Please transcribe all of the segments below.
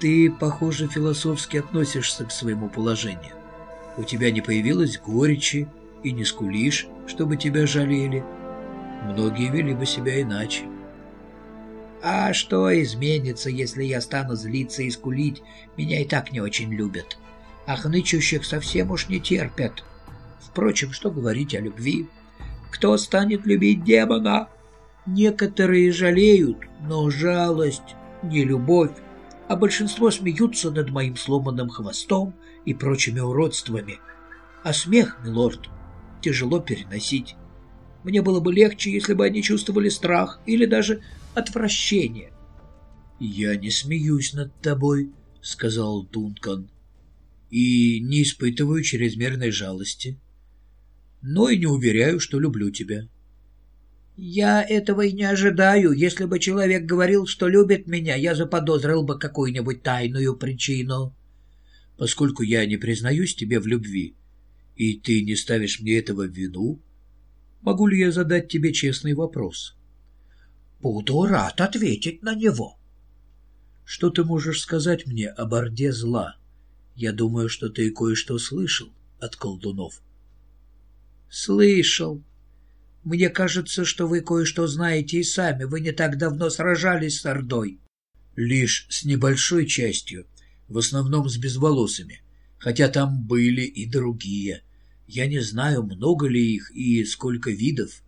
Ты, похоже, философски относишься к своему положению. У тебя не появилось горечи и не скулишь, чтобы тебя жалели. Многие вели бы себя иначе. А что изменится, если я стану злиться и скулить? Меня и так не очень любят. А совсем уж не терпят. Впрочем, что говорить о любви? Кто станет любить демона? Некоторые жалеют, но жалость не любовь, а большинство смеются над моим сломанным хвостом и прочими уродствами. А смех, милорд, тяжело переносить. Мне было бы легче, если бы они чувствовали страх или даже отвращение. «Я не смеюсь над тобой», — сказал Дункан, — «и не испытываю чрезмерной жалости, но и не уверяю, что люблю тебя». «Я этого и не ожидаю. Если бы человек говорил, что любит меня, я заподозрил бы какую-нибудь тайную причину». «Поскольку я не признаюсь тебе в любви, и ты не ставишь мне этого в вину, могу ли я задать тебе честный вопрос?» «Буду рад ответить на него». «Что ты можешь сказать мне о борде зла? Я думаю, что ты кое-что слышал от колдунов». «Слышал. Мне кажется, что вы кое-что знаете и сами. Вы не так давно сражались с Ордой». «Лишь с небольшой частью, в основном с безволосыми, хотя там были и другие. Я не знаю, много ли их и сколько видов».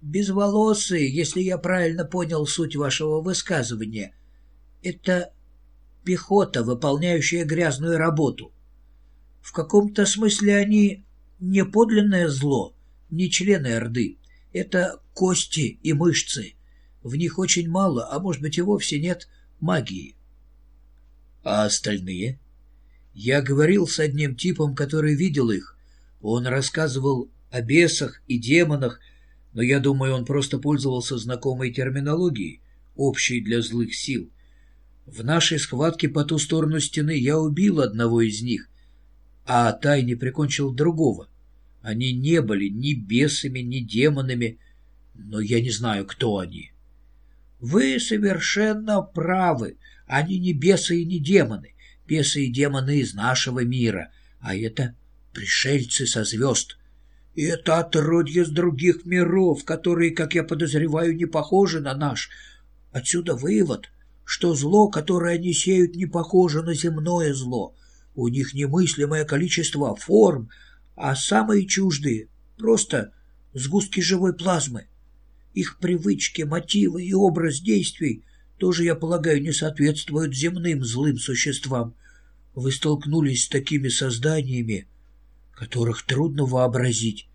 Безволосые, если я правильно понял суть вашего высказывания, это пехота, выполняющая грязную работу. В каком-то смысле они не подлинное зло, не члены Орды. Это кости и мышцы. В них очень мало, а может быть и вовсе нет магии. А остальные? Я говорил с одним типом, который видел их. Он рассказывал о бесах и демонах, но я думаю, он просто пользовался знакомой терминологией, общей для злых сил. В нашей схватке по ту сторону стены я убил одного из них, а тайне прикончил другого. Они не были ни бесами, ни демонами, но я не знаю, кто они. Вы совершенно правы. Они не бесы и не демоны. Бесы и демоны из нашего мира, а это пришельцы со звезд. И это отродье с других миров, которые, как я подозреваю, не похожи на наш. Отсюда вывод, что зло, которое они сеют, не похоже на земное зло. У них немыслимое количество форм, а самые чуждые — просто сгустки живой плазмы. Их привычки, мотивы и образ действий тоже, я полагаю, не соответствуют земным злым существам. Вы столкнулись с такими созданиями, которых трудно вообразить,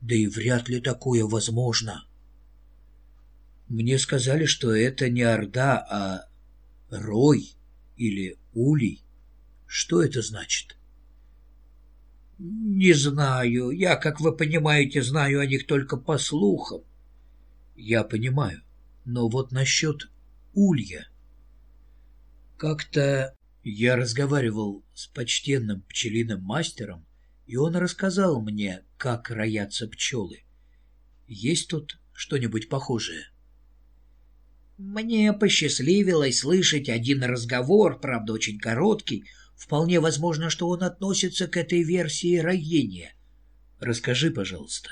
да и вряд ли такое возможно. Мне сказали, что это не Орда, а Рой или Улей. Что это значит? Не знаю. Я, как вы понимаете, знаю о них только по слухам. Я понимаю. Но вот насчет Улья. Как-то я разговаривал с почтенным пчелиным мастером, и он рассказал мне, как роятся пчелы. Есть тут что-нибудь похожее? Мне посчастливилось слышать один разговор, правда, очень короткий. Вполне возможно, что он относится к этой версии роения. Расскажи, пожалуйста.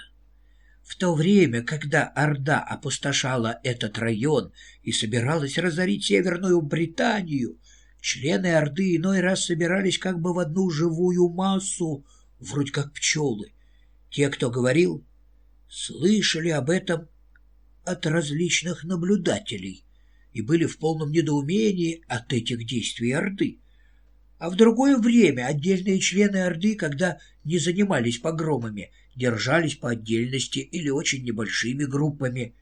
В то время, когда Орда опустошала этот район и собиралась разорить Северную Британию, члены Орды иной раз собирались как бы в одну живую массу — вроде как пчелы. Те, кто говорил, слышали об этом от различных наблюдателей и были в полном недоумении от этих действий Орды. А в другое время отдельные члены Орды, когда не занимались погромами, держались по отдельности или очень небольшими группами.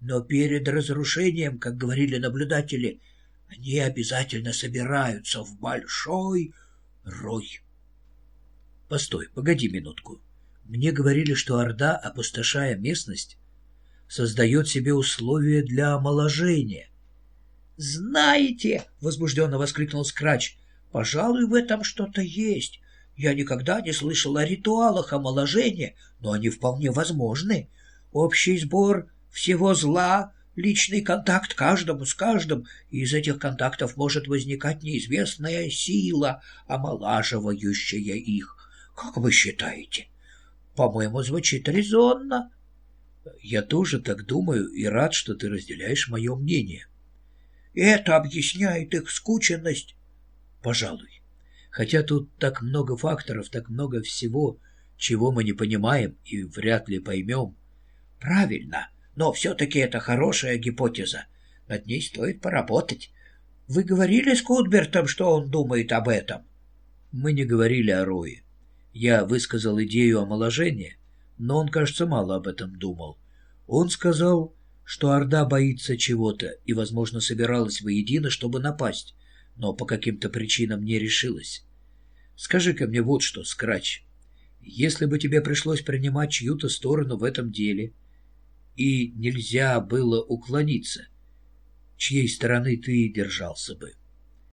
Но перед разрушением, как говорили наблюдатели, они обязательно собираются в большой рой. Постой, погоди минутку. Мне говорили, что Орда, опустошая местность, создает себе условия для омоложения. «Знаете!» — возбужденно воскликнул Скрач. «Пожалуй, в этом что-то есть. Я никогда не слышал о ритуалах омоложения, но они вполне возможны. Общий сбор всего зла, личный контакт каждому с каждым, и из этих контактов может возникать неизвестная сила, омолаживающая их. Как вы считаете? По-моему, звучит резонно. Я тоже так думаю и рад, что ты разделяешь мое мнение. Это объясняет их скученность? Пожалуй. Хотя тут так много факторов, так много всего, чего мы не понимаем и вряд ли поймем. Правильно, но все-таки это хорошая гипотеза. Над ней стоит поработать. Вы говорили с Кутбертом, что он думает об этом? Мы не говорили о Рое. Я высказал идею омоложения, но он, кажется, мало об этом думал. Он сказал, что Орда боится чего-то и, возможно, собиралась воедино, чтобы напасть, но по каким-то причинам не решилась. Скажи-ка мне вот что, Скрач. Если бы тебе пришлось принимать чью-то сторону в этом деле, и нельзя было уклониться, чьей стороны ты держался бы?